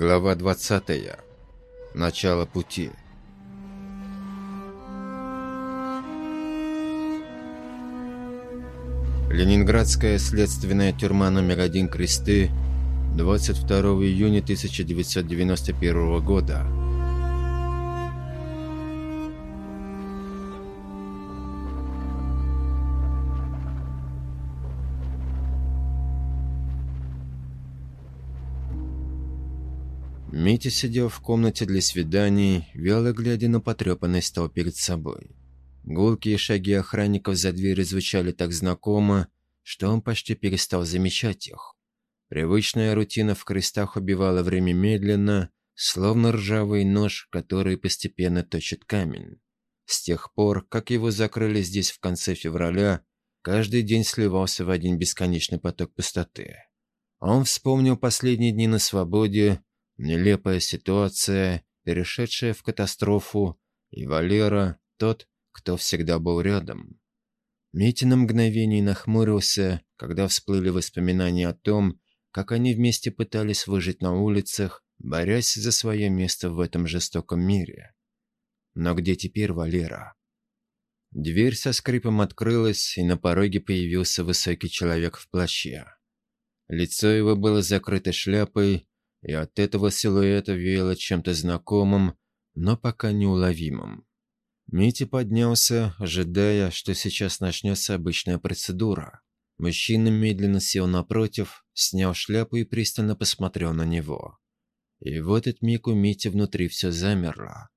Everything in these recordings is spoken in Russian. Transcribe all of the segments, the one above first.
Глава 20. Начало пути. Ленинградская следственная тюрьма номер один Кресты 22 июня 1991 года. Митя сидел в комнате для свиданий, вяло глядя на потрепанный стол перед собой. Гулкие шаги охранников за дверью звучали так знакомо, что он почти перестал замечать их. Привычная рутина в крестах убивала время медленно, словно ржавый нож, который постепенно точит камень. С тех пор, как его закрыли здесь в конце февраля, каждый день сливался в один бесконечный поток пустоты. Он вспомнил последние дни на свободе, Нелепая ситуация, перешедшая в катастрофу, и Валера, тот, кто всегда был рядом. Митя на мгновение нахмурился, когда всплыли воспоминания о том, как они вместе пытались выжить на улицах, борясь за свое место в этом жестоком мире. Но где теперь Валера? Дверь со скрипом открылась, и на пороге появился высокий человек в плаще. Лицо его было закрыто шляпой, и от этого силуэта веяло чем-то знакомым, но пока неуловимым. Митя поднялся, ожидая, что сейчас начнется обычная процедура. Мужчина медленно сел напротив, снял шляпу и пристально посмотрел на него. И в этот миг у Мити внутри все замерло.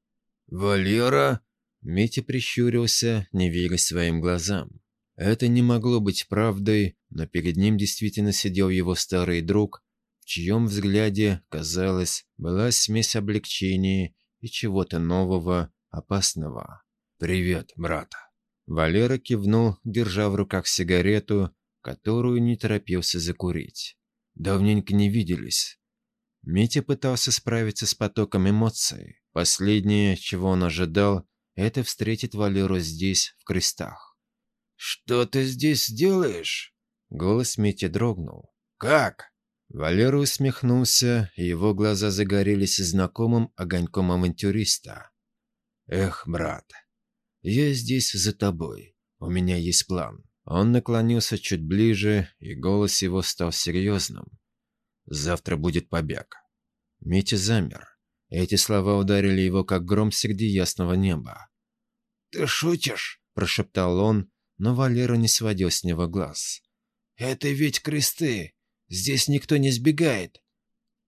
«Валера?» Митя прищурился, не веря своим глазам. Это не могло быть правдой, но перед ним действительно сидел его старый друг, в чьем взгляде, казалось, была смесь облегчения и чего-то нового, опасного. «Привет, брат!» Валера кивнул, держа в руках сигарету, которую не торопился закурить. Давненько не виделись. Митя пытался справиться с потоком эмоций. Последнее, чего он ожидал, это встретить Валеру здесь, в крестах. «Что ты здесь делаешь?» Голос Мити дрогнул. «Как?» Валера усмехнулся, и его глаза загорелись знакомым огоньком авантюриста. «Эх, брат, я здесь за тобой. У меня есть план». Он наклонился чуть ближе, и голос его стал серьезным. «Завтра будет побег». Митя замер. Эти слова ударили его, как гром среди ясного неба. «Ты шутишь?» – прошептал он, но Валера не сводил с него глаз. «Это ведь кресты. Здесь никто не сбегает».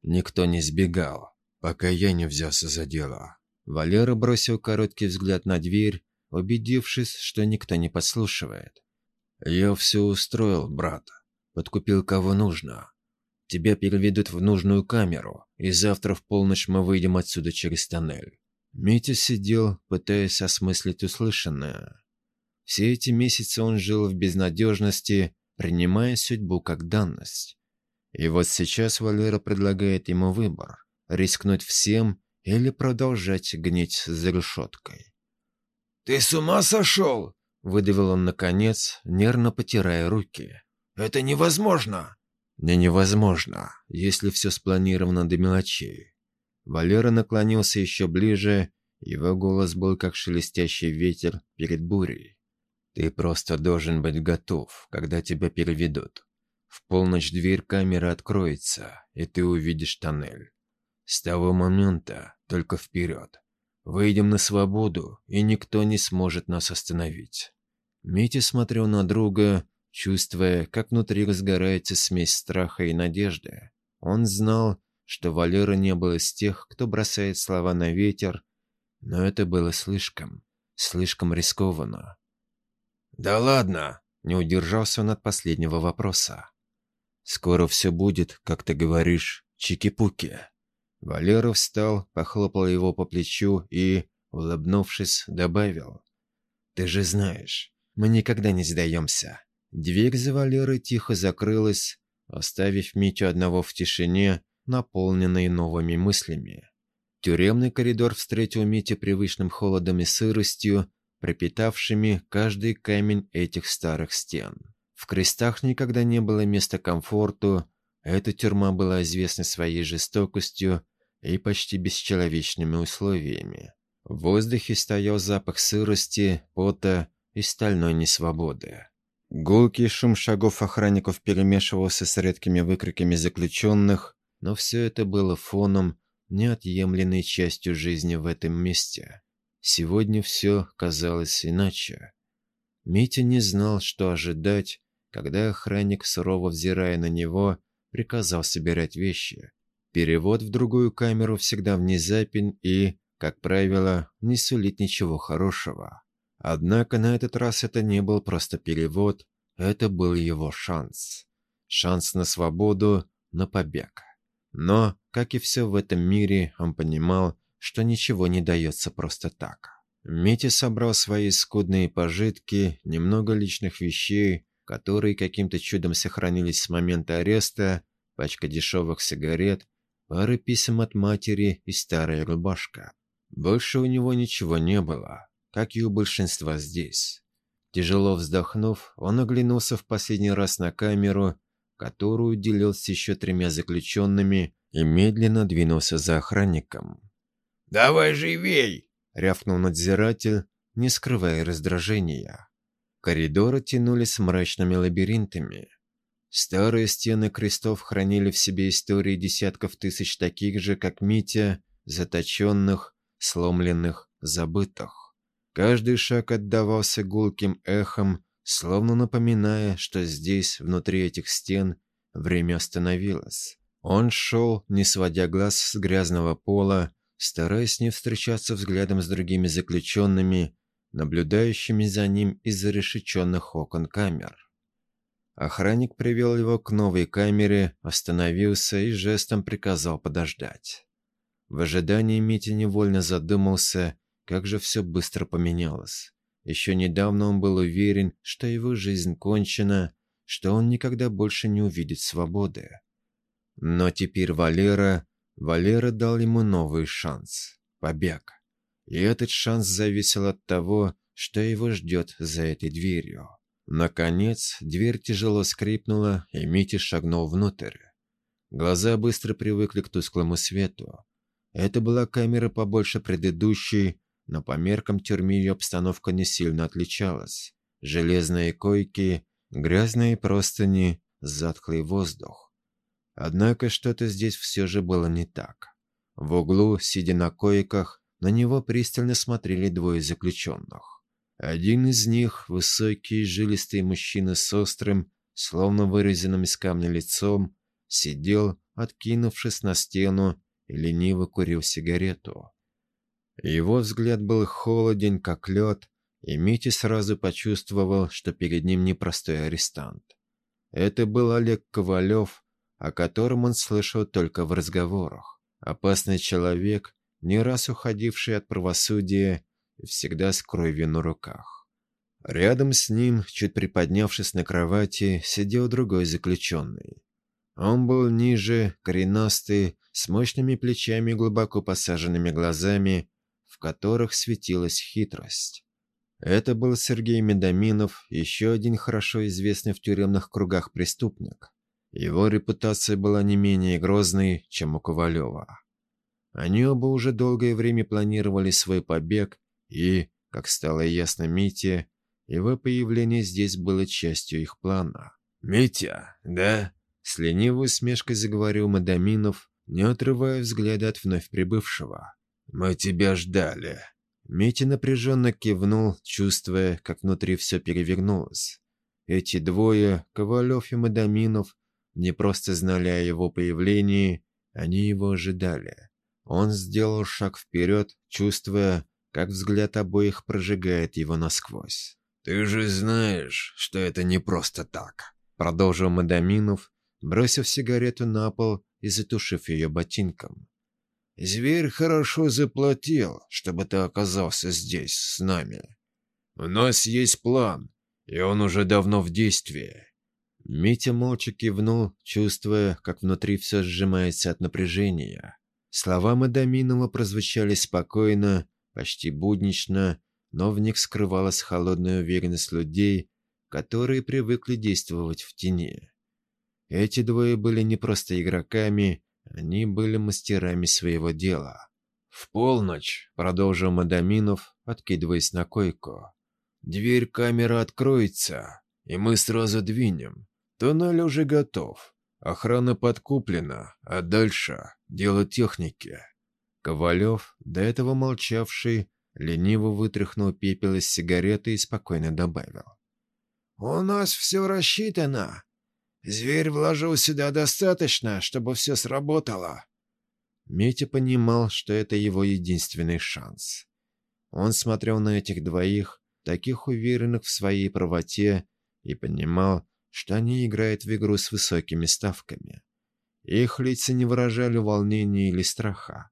Никто не сбегал, пока я не взялся за дело. Валера бросил короткий взгляд на дверь, убедившись, что никто не подслушивает. «Я все устроил, брат. Подкупил кого нужно. Тебя переведут в нужную камеру, и завтра в полночь мы выйдем отсюда через тоннель». Митя сидел, пытаясь осмыслить услышанное. Все эти месяцы он жил в безнадежности, принимая судьбу как данность. И вот сейчас Валера предлагает ему выбор – рискнуть всем или продолжать гнить за решеткой. «Ты с ума сошел?» – выдавил он наконец, нервно потирая руки. «Это невозможно!» «Не невозможно, если все спланировано до мелочей». Валера наклонился еще ближе, его голос был как шелестящий ветер перед бурей. «Ты просто должен быть готов, когда тебя переведут. В полночь дверь камеры откроется, и ты увидишь тоннель. С того момента только вперед. Выйдем на свободу, и никто не сможет нас остановить. Митя смотрел на друга, чувствуя, как внутри разгорается смесь страха и надежды. Он знал, что Валера не был из тех, кто бросает слова на ветер, но это было слишком, слишком рискованно. «Да ладно!» – не удержался он от последнего вопроса. Скоро все будет, как ты говоришь, чики-пуки». Валера встал, похлопал его по плечу и, улыбнувшись, добавил. «Ты же знаешь, мы никогда не сдаемся». Дверь за Валерой тихо закрылась, оставив Митю одного в тишине, наполненной новыми мыслями. Тюремный коридор встретил Митю привычным холодом и сыростью, пропитавшими каждый камень этих старых стен. В крестах никогда не было места комфорту, эта тюрьма была известна своей жестокостью, и почти бесчеловечными условиями. В воздухе стоял запах сырости, пота и стальной несвободы. Гулкий шум шагов охранников перемешивался с редкими выкриками заключенных, но все это было фоном, неотъемлемой частью жизни в этом месте. Сегодня все казалось иначе. Митя не знал, что ожидать, когда охранник, сурово взирая на него, приказал собирать вещи. Перевод в другую камеру всегда внезапен и, как правило, не сулит ничего хорошего. Однако на этот раз это не был просто перевод, это был его шанс. Шанс на свободу, на побег. Но, как и все в этом мире, он понимал, что ничего не дается просто так. Митя собрал свои скудные пожитки, немного личных вещей, которые каким-то чудом сохранились с момента ареста, пачка дешевых сигарет, пары писем от матери и старая рубашка. Больше у него ничего не было, как и у большинства здесь. Тяжело вздохнув, он оглянулся в последний раз на камеру, которую делил еще тремя заключенными, и медленно двинулся за охранником. «Давай живей!» — рявкнул надзиратель, не скрывая раздражения. Коридоры тянулись мрачными лабиринтами. Старые стены крестов хранили в себе истории десятков тысяч таких же, как Митя, заточенных, сломленных, забытых. Каждый шаг отдавался гулким эхом, словно напоминая, что здесь, внутри этих стен, время остановилось. Он шел, не сводя глаз с грязного пола, стараясь не встречаться взглядом с другими заключенными, наблюдающими за ним из-за решеченных окон камер. Охранник привел его к новой камере, остановился и жестом приказал подождать. В ожидании Митя невольно задумался, как же все быстро поменялось. Еще недавно он был уверен, что его жизнь кончена, что он никогда больше не увидит свободы. Но теперь Валера, Валера дал ему новый шанс – побег. И этот шанс зависел от того, что его ждет за этой дверью. Наконец, дверь тяжело скрипнула, и Митя шагнул внутрь. Глаза быстро привыкли к тусклому свету. Это была камера побольше предыдущей, но по меркам тюрьмы ее обстановка не сильно отличалась. Железные койки, грязные простыни, затхлый воздух. Однако что-то здесь все же было не так. В углу, сидя на койках, на него пристально смотрели двое заключенных. Один из них, высокий жилистый мужчина с острым, словно вырезанным из камня лицом, сидел, откинувшись на стену, и лениво курил сигарету. Его взгляд был холоден, как лед, и Митя сразу почувствовал, что перед ним непростой арестант. Это был Олег Ковалев, о котором он слышал только в разговорах. Опасный человек, не раз уходивший от правосудия всегда с кровью на руках. Рядом с ним, чуть приподнявшись на кровати, сидел другой заключенный. Он был ниже, коренастый, с мощными плечами и глубоко посаженными глазами, в которых светилась хитрость. Это был Сергей Медоминов, еще один хорошо известный в тюремных кругах преступник. Его репутация была не менее грозной, чем у Ковалева. Они оба уже долгое время планировали свой побег, и, как стало ясно Мите, его появление здесь было частью их плана. «Митя, да?» С ленивой усмешкой заговорил Мадаминов, не отрывая взгляда от вновь прибывшего. «Мы тебя ждали». Митя напряженно кивнул, чувствуя, как внутри все перевернулось. Эти двое, Ковалев и Мадаминов, не просто знали о его появлении, они его ожидали. Он сделал шаг вперед, чувствуя, как взгляд обоих прожигает его насквозь. «Ты же знаешь, что это не просто так», — продолжил Мадаминов, бросив сигарету на пол и затушив ее ботинком. «Зверь хорошо заплатил, чтобы ты оказался здесь с нами. У нас есть план, и он уже давно в действии». Митя молча кивнул, чувствуя, как внутри все сжимается от напряжения. Слова Мадаминова прозвучали спокойно, почти буднично, но в них скрывалась холодная уверенность людей, которые привыкли действовать в тени. Эти двое были не просто игроками, Они были мастерами своего дела. «В полночь», — продолжил Мадаминов, откидываясь на койку. «Дверь камеры откроется, и мы сразу двинем. Туннель уже готов. Охрана подкуплена, а дальше дело техники». Ковалев, до этого молчавший, лениво вытряхнул пепел из сигареты и спокойно добавил. «У нас все рассчитано. Зверь вложил сюда достаточно, чтобы все сработало». Митя понимал, что это его единственный шанс. Он смотрел на этих двоих, таких уверенных в своей правоте, и понимал, что они играют в игру с высокими ставками. Их лица не выражали волнения или страха.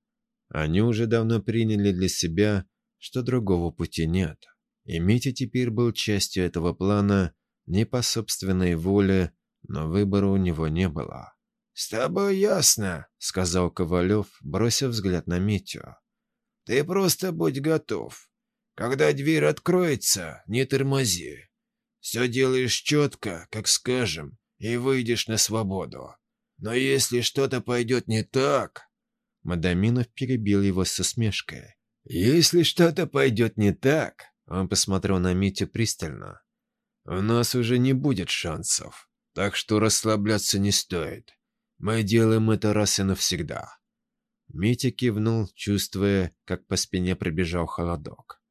Они уже давно приняли для себя, что другого пути нет. И Митя теперь был частью этого плана не по собственной воле, но выбора у него не было. «С тобой ясно», — сказал Ковалев, бросив взгляд на Митю. «Ты просто будь готов. Когда дверь откроется, не тормози. Все делаешь четко, как скажем, и выйдешь на свободу. Но если что-то пойдет не так...» Мадаминов перебил его со смешкой. «Если что-то пойдет не так...» Он посмотрел на Митю пристально. «У нас уже не будет шансов, так что расслабляться не стоит. Мы делаем это раз и навсегда». Митя кивнул, чувствуя, как по спине пробежал холодок.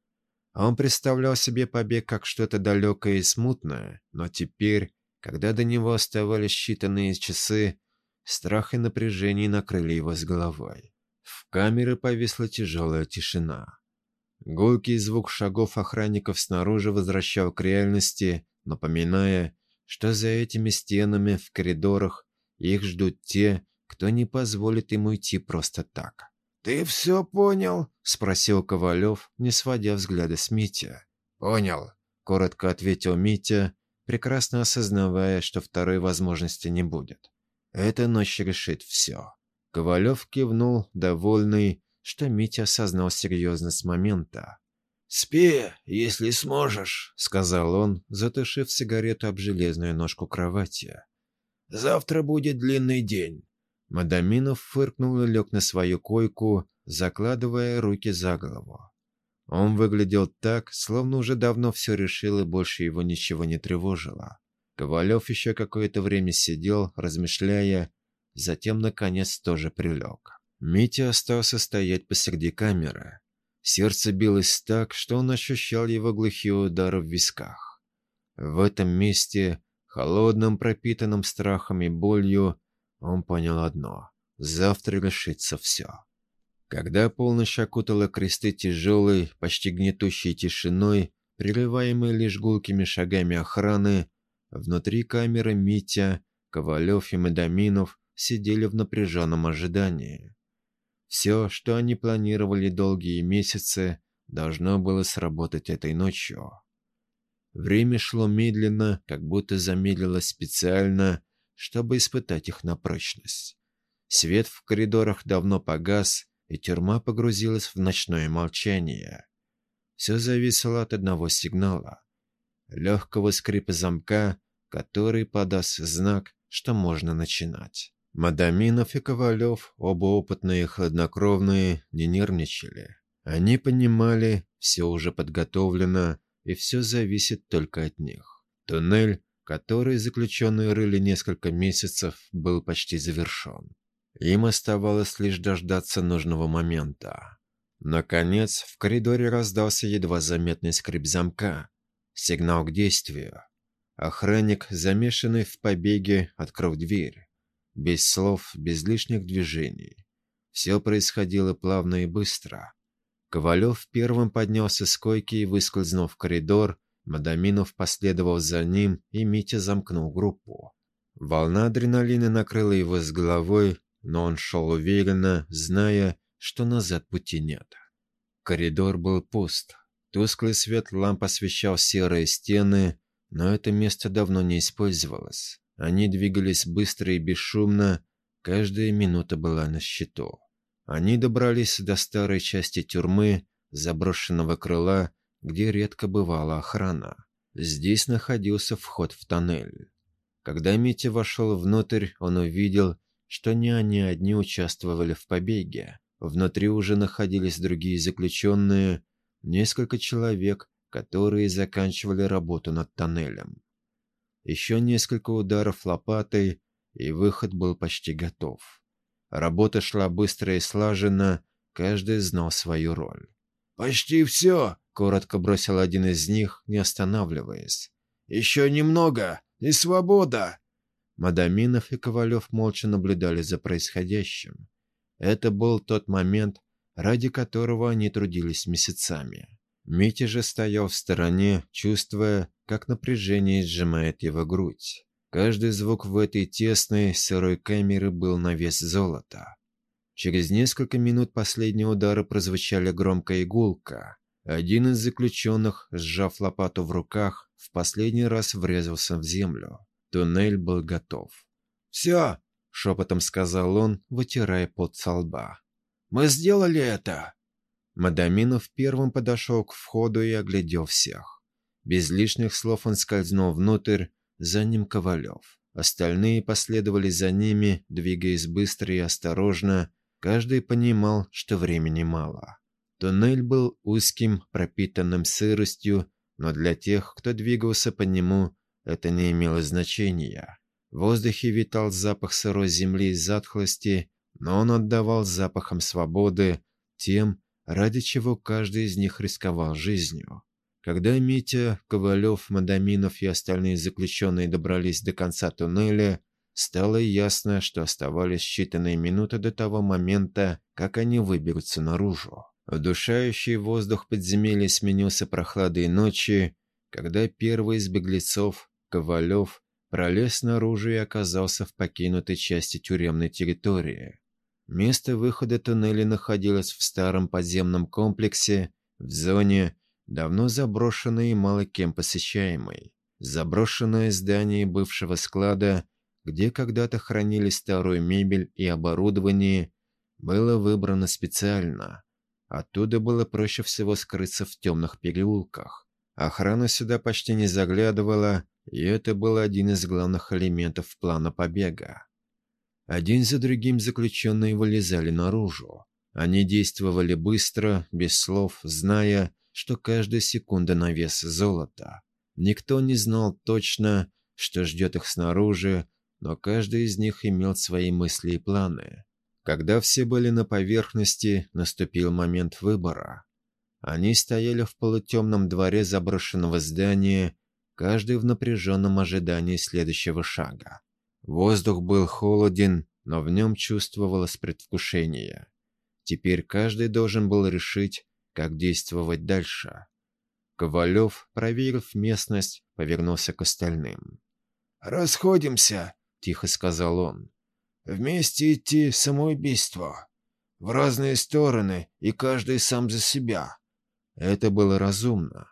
Он представлял себе побег как что-то далекое и смутное, но теперь, когда до него оставались считанные часы, страх и напряжение накрыли его с головой. В камере повисла тяжелая тишина. Гулкий звук шагов охранников снаружи возвращал к реальности, напоминая, что за этими стенами в коридорах их ждут те, кто не позволит ему идти просто так. «Ты все понял?» — спросил Ковалев, не сводя взгляда с Митя. «Понял», — коротко ответил Митя, прекрасно осознавая, что второй возможности не будет. Эта ночь решит все. Ковалев кивнул, довольный, что Митя осознал серьезность момента. «Спи, если сможешь», — сказал он, затушив сигарету об железную ножку кровати. «Завтра будет длинный день». Мадаминов фыркнул и лег на свою койку, закладывая руки за голову. Он выглядел так, словно уже давно все решил и больше его ничего не тревожило. Ковалев еще какое-то время сидел, размышляя, затем, наконец, тоже прилег. Митя остался стоять посреди камеры. Сердце билось так, что он ощущал его глухие удары в висках. В этом месте, холодном, пропитанном страхом и болью, он понял одно – завтра решится все. Когда полночь окутала кресты тяжелой, почти гнетущей тишиной, прерываемой лишь гулкими шагами охраны, Внутри камеры Митя, Ковалев и Медаминов сидели в напряженном ожидании. Все, что они планировали долгие месяцы, должно было сработать этой ночью. Время шло медленно, как будто замедлилось специально, чтобы испытать их на прочность. Свет в коридорах давно погас, и тюрьма погрузилась в ночное молчание. Все зависело от одного сигнала легкого скрипа замка, который подаст знак, что можно начинать. Мадаминов и Ковалев, оба опытные и хладнокровные, не нервничали. Они понимали, все уже подготовлено, и все зависит только от них. Туннель, который заключенные рыли несколько месяцев, был почти завершен. Им оставалось лишь дождаться нужного момента. Наконец, в коридоре раздался едва заметный скрип замка, Сигнал к действию. Охранник, замешанный в побеге, открыл дверь. Без слов, без лишних движений. Все происходило плавно и быстро. Ковалев первым поднялся с койки и выскользнул в коридор, Мадаминов последовал за ним, и Митя замкнул группу. Волна адреналина накрыла его с головой, но он шел уверенно, зная, что назад пути нет. Коридор был пуст. Тусклый свет ламп освещал серые стены, но это место давно не использовалось. Они двигались быстро и бесшумно, каждая минута была на счету. Они добрались до старой части тюрьмы, заброшенного крыла, где редко бывала охрана. Здесь находился вход в тоннель. Когда Митя вошел внутрь, он увидел, что не они одни участвовали в побеге. Внутри уже находились другие заключенные, несколько человек, которые заканчивали работу над тоннелем. Еще несколько ударов лопатой, и выход был почти готов. Работа шла быстро и слаженно, каждый знал свою роль. «Почти все!» — коротко бросил один из них, не останавливаясь. «Еще немного, и свобода!» Мадаминов и Ковалев молча наблюдали за происходящим. Это был тот момент, ради которого они трудились месяцами. Митя же стоял в стороне, чувствуя, как напряжение сжимает его грудь. Каждый звук в этой тесной, сырой камере был на вес золота. Через несколько минут последние удары прозвучали громко и. Один из заключенных, сжав лопату в руках, в последний раз врезался в землю. Туннель был готов. «Все!» — шепотом сказал он, вытирая пот со лба. «Мы сделали это!» Мадаминов первым подошел к входу и оглядел всех. Без лишних слов он скользнул внутрь, за ним Ковалев. Остальные последовали за ними, двигаясь быстро и осторожно. Каждый понимал, что времени мало. Туннель был узким, пропитанным сыростью, но для тех, кто двигался по нему, это не имело значения. В воздухе витал запах сырой земли и затхлости, но он отдавал запахом свободы тем, ради чего каждый из них рисковал жизнью. Когда Митя, Ковалев, Мадаминов и остальные заключенные добрались до конца туннеля, стало ясно, что оставались считанные минуты до того момента, как они выберутся наружу. Удушающий воздух подземелья сменился прохладой ночи, когда первый из беглецов, Ковалев, пролез наружу и оказался в покинутой части тюремной территории. Место выхода туннеля находилось в старом подземном комплексе, в зоне, давно заброшенной и мало кем посещаемой. Заброшенное здание бывшего склада, где когда-то хранили старую мебель и оборудование, было выбрано специально. Оттуда было проще всего скрыться в темных переулках. Охрана сюда почти не заглядывала, и это был один из главных элементов плана побега. Один за другим заключенные вылезали наружу. Они действовали быстро, без слов, зная, что каждая секунда на вес золота. Никто не знал точно, что ждет их снаружи, но каждый из них имел свои мысли и планы. Когда все были на поверхности, наступил момент выбора. Они стояли в полутемном дворе заброшенного здания, каждый в напряженном ожидании следующего шага. Воздух был холоден, но в нем чувствовалось предвкушение. Теперь каждый должен был решить, как действовать дальше. Ковалев, проверив местность, повернулся к остальным. «Расходимся», — тихо сказал он. «Вместе идти самоубийство. В разные стороны, и каждый сам за себя». Это было разумно.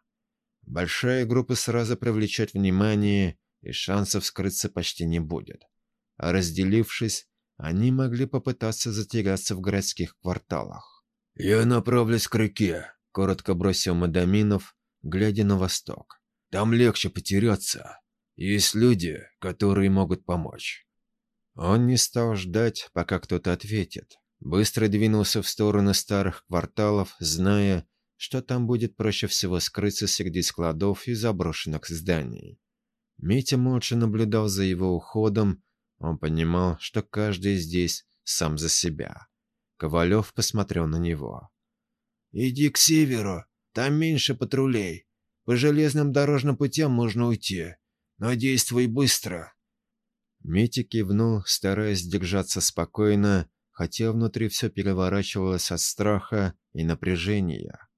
Большая группа сразу привлечет внимание, и шансов скрыться почти не будет. А разделившись, они могли попытаться затеряться в городских кварталах. «Я направлюсь к реке», — коротко бросил Мадаминов, глядя на восток. «Там легче потеряться. Есть люди, которые могут помочь». Он не стал ждать, пока кто-то ответит. Быстро двинулся в сторону старых кварталов, зная, что там будет проще всего скрыться среди складов и заброшенных зданий. Митя молча наблюдал за его уходом. Он понимал, что каждый здесь сам за себя. Ковалев посмотрел на него. «Иди к северу, там меньше патрулей. По железным дорожным путям можно уйти, но действуй быстро». Митя кивнул, стараясь держаться спокойно, хотя внутри все переворачивалось от страха и напряжения.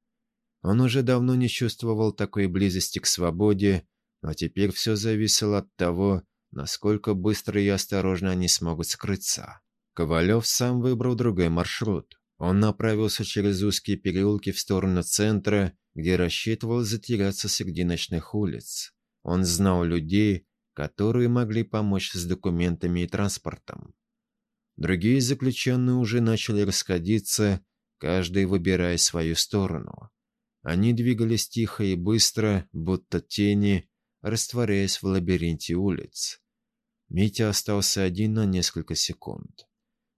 Он уже давно не чувствовал такой близости к свободе, но теперь все зависело от того, насколько быстро и осторожно они смогут скрыться. Ковалев сам выбрал другой маршрут. Он направился через узкие переулки в сторону центра, где рассчитывал затеряться среди ночных улиц. Он знал людей, которые могли помочь с документами и транспортом. Другие заключенные уже начали расходиться, каждый выбирая свою сторону. Они двигались тихо и быстро, будто тени, растворяясь в лабиринте улиц. Митя остался один на несколько секунд.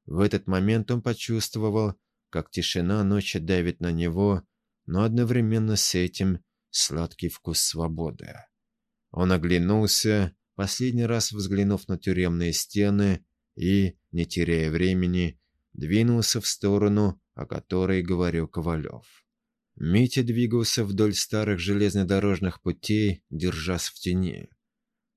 В этот момент он почувствовал, как тишина ночи давит на него, но одновременно с этим сладкий вкус свободы. Он оглянулся, последний раз взглянув на тюремные стены и, не теряя времени, двинулся в сторону, о которой говорил Ковалев. Митя двигался вдоль старых железнодорожных путей, держась в тени.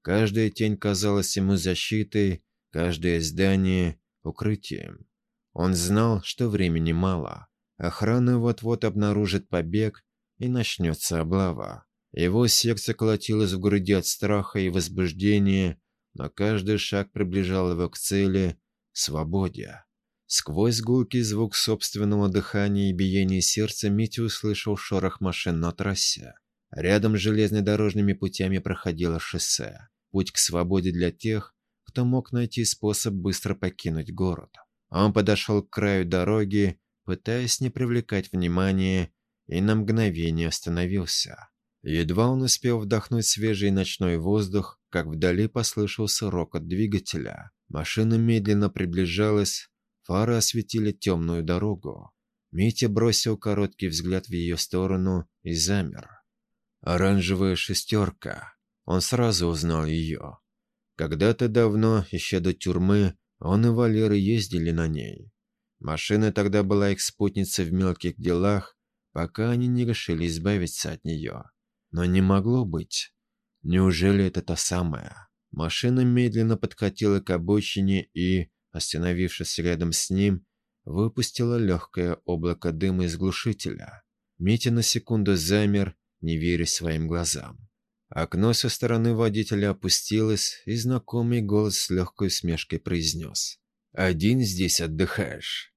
Каждая тень казалась ему защитой, каждое здание — укрытием. Он знал, что времени мало. Охрана вот-вот обнаружит побег, и начнется облава. Его сердце колотилось в груди от страха и возбуждения, но каждый шаг приближал его к цели — свободе. Сквозь гулкий звук собственного дыхания и биения сердца Митя услышал шорох машин на трассе. Рядом с железнодорожными путями проходило шоссе. Путь к свободе для тех, кто мог найти способ быстро покинуть город. Он подошел к краю дороги, пытаясь не привлекать внимания, и на мгновение остановился. Едва он успел вдохнуть свежий ночной воздух, как вдали послышался рокот двигателя. Машина медленно приближалась, Фары осветили темную дорогу. Митя бросил короткий взгляд в ее сторону и замер. Оранжевая шестерка. Он сразу узнал ее. Когда-то давно, еще до тюрьмы, он и Валера ездили на ней. Машина тогда была их спутницей в мелких делах, пока они не решили избавиться от нее. Но не могло быть. Неужели это та самая? Машина медленно подкатила к обочине и, остановившись рядом с ним, выпустила легкое облако дыма из глушителя. Митя на секунду замер, не веря своим глазам. Окно со стороны водителя опустилось, и знакомый голос с легкой усмешкой произнес. «Один здесь отдыхаешь».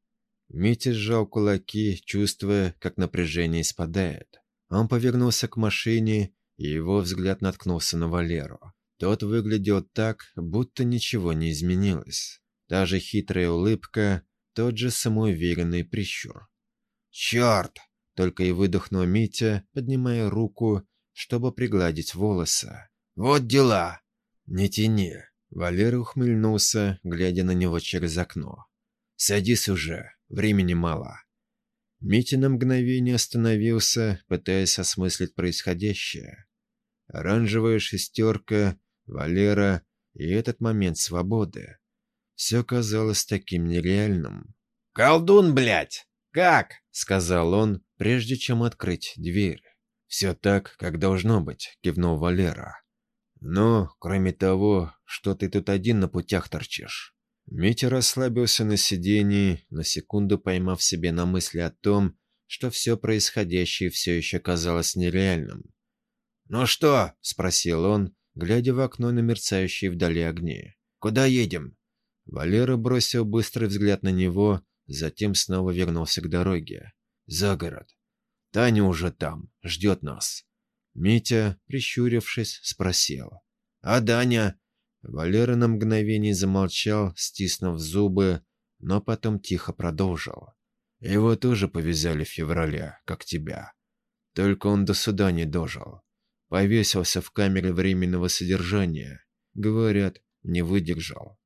Митя сжал кулаки, чувствуя, как напряжение спадает. Он повернулся к машине, и его взгляд наткнулся на Валеру. Тот выглядел так, будто ничего не изменилось. Та же хитрая улыбка, тот же самоуверенный прищур. «Черт!» — только и выдохнул Митя, поднимая руку, чтобы пригладить волосы. «Вот дела!» «Не тяни!» — Валера ухмыльнулся, глядя на него через окно. «Садись уже, времени мало». Митя на мгновение остановился, пытаясь осмыслить происходящее. Оранжевая шестерка, Валера и этот момент свободы. Все казалось таким нереальным. «Колдун, блядь! Как?» — сказал он, прежде чем открыть дверь. «Все так, как должно быть», — кивнул Валера. «Но, кроме того, что ты тут один на путях торчишь». Митя расслабился на сидении, на секунду поймав себе на мысли о том, что все происходящее все еще казалось нереальным. «Ну что?» — спросил он, глядя в окно на мерцающие вдали огни. «Куда едем?» Валера бросил быстрый взгляд на него, затем снова вернулся к дороге. За город. Таня уже там, ждет нас. Митя, прищурившись, спросил. «А Даня?» Валера на мгновение замолчал, стиснув зубы, но потом тихо продолжил. «Его тоже повязали в феврале, как тебя. Только он до суда не дожил. Повесился в камере временного содержания. Говорят, не выдержал.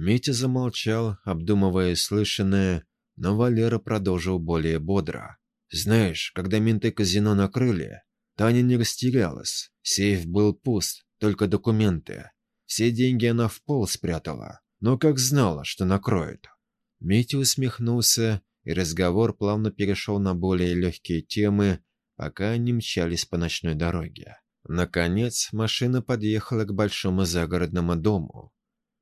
Митя замолчал, обдумывая слышанное, но Валера продолжил более бодро. «Знаешь, когда менты казино накрыли, Таня не растерялась. Сейф был пуст, только документы. Все деньги она в пол спрятала, но как знала, что накроет». Митя усмехнулся, и разговор плавно перешел на более легкие темы, пока они мчались по ночной дороге. Наконец, машина подъехала к большому загородному дому.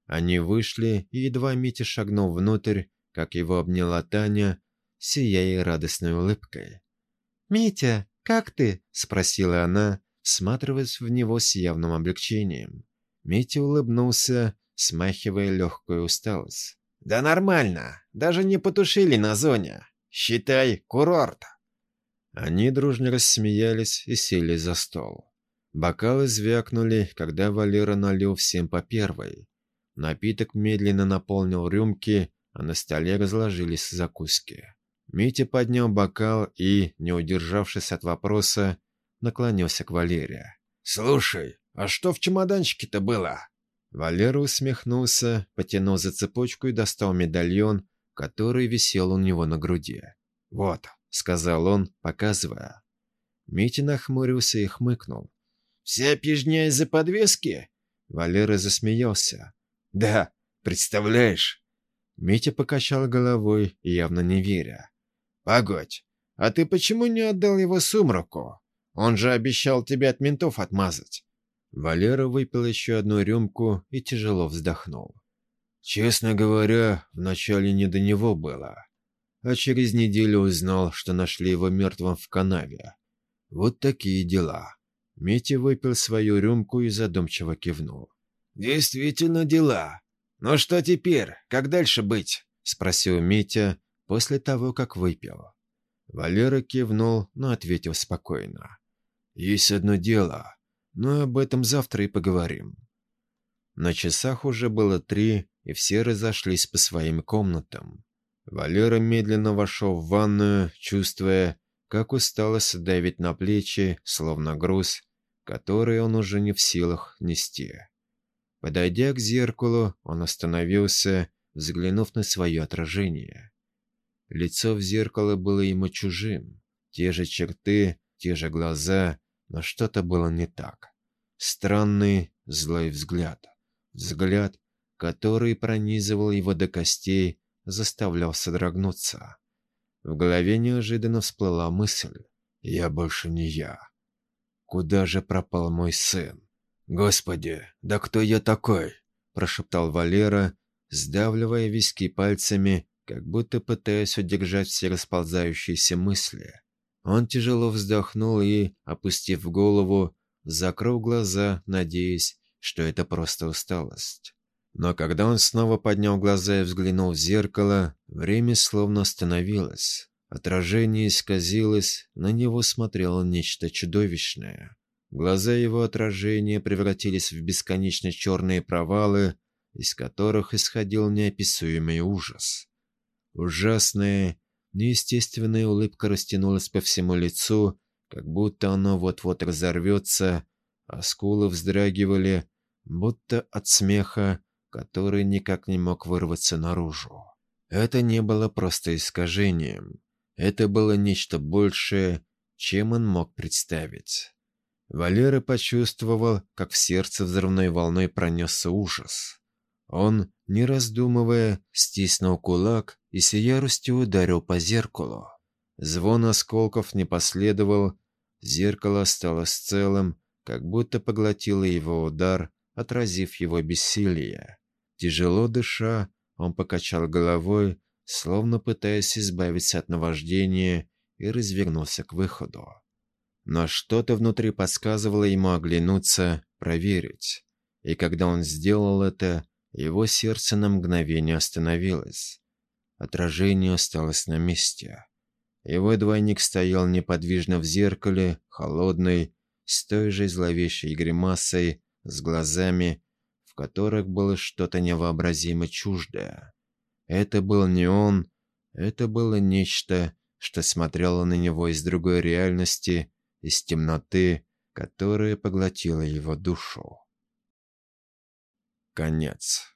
Они вышли, и едва Митя шагнул внутрь, как его обняла Таня, сияя радостной улыбкой. «Митя, как ты?» – спросила она, всматриваясь в него с явным облегчением. Митя улыбнулся, смахивая легкую усталость. «Да нормально, даже не потушили на зоне. Считай, курорт». Они дружно рассмеялись и сели за стол. Бокалы звякнули, когда Валера налил всем по первой. Напиток медленно наполнил рюмки, а на столе разложились закуски. Митя поднял бокал и, не удержавшись от вопроса, наклонился к Валерию. «Слушай, а что в чемоданчике-то было?» Валера усмехнулся, потянул за цепочку и достал медальон, который висел у него на груди. «Вот», — сказал он, показывая. Митя нахмурился и хмыкнул. «Вся пижня из-за подвески?» Валера засмеялся. «Да, представляешь?» Митя покачал головой, явно не веря. «Погодь, а ты почему не отдал его сумраку? Он же обещал тебе от ментов отмазать». Валера выпил еще одну рюмку и тяжело вздохнул. Честно говоря, вначале не до него было. А через неделю узнал, что нашли его мертвым в канаве. Вот такие дела. Митя выпил свою рюмку и задумчиво кивнул. «Действительно дела. Но что теперь? Как дальше быть?» — спросил Митя после того, как выпил. Валера кивнул, но ответил спокойно. «Есть одно дело, но об этом завтра и поговорим». На часах уже было три, и все разошлись по своим комнатам. Валера медленно вошел в ванную, чувствуя, как усталость давит на плечи, словно груз, который он уже не в силах нести. Подойдя к зеркалу, он остановился, взглянув на свое отражение. Лицо в зеркало было ему чужим. Те же черты, те же глаза, но что-то было не так. Странный, злой взгляд. Взгляд, который пронизывал его до костей, заставлял содрогнуться. В голове неожиданно всплыла мысль. «Я больше не я. Куда же пропал мой сын? Господи, да кто я такой?» прошептал Валера, сдавливая виски пальцами как будто пытаясь удержать все расползающиеся мысли. Он тяжело вздохнул и, опустив голову, закрыл глаза, надеясь, что это просто усталость. Но когда он снова поднял глаза и взглянул в зеркало, время словно остановилось. Отражение исказилось, на него смотрело нечто чудовищное. Глаза его отражения превратились в бесконечно черные провалы, из которых исходил неописуемый ужас. Ужасная, неестественная улыбка растянулась по всему лицу, как будто оно вот-вот разорвется, а скулы вздрагивали, будто от смеха, который никак не мог вырваться наружу. Это не было просто искажением. Это было нечто большее, чем он мог представить. Валера почувствовал, как в сердце взрывной волной пронесся ужас. Он, не раздумывая, стиснул кулак и с яростью ударил по зеркалу. Звон осколков не последовал, зеркало осталось целым, как будто поглотило его удар, отразив его бессилие. Тяжело дыша, он покачал головой, словно пытаясь избавиться от наваждения, и развернулся к выходу. Но что-то внутри подсказывало ему оглянуться, проверить. И когда он сделал это, его сердце на мгновение остановилось. Отражение осталось на месте. Его двойник стоял неподвижно в зеркале, холодный, с той же зловещей гримасой, с глазами, в которых было что-то невообразимо чуждое. Это был не он, это было нечто, что смотрело на него из другой реальности, из темноты, которая поглотила его душу. Конец.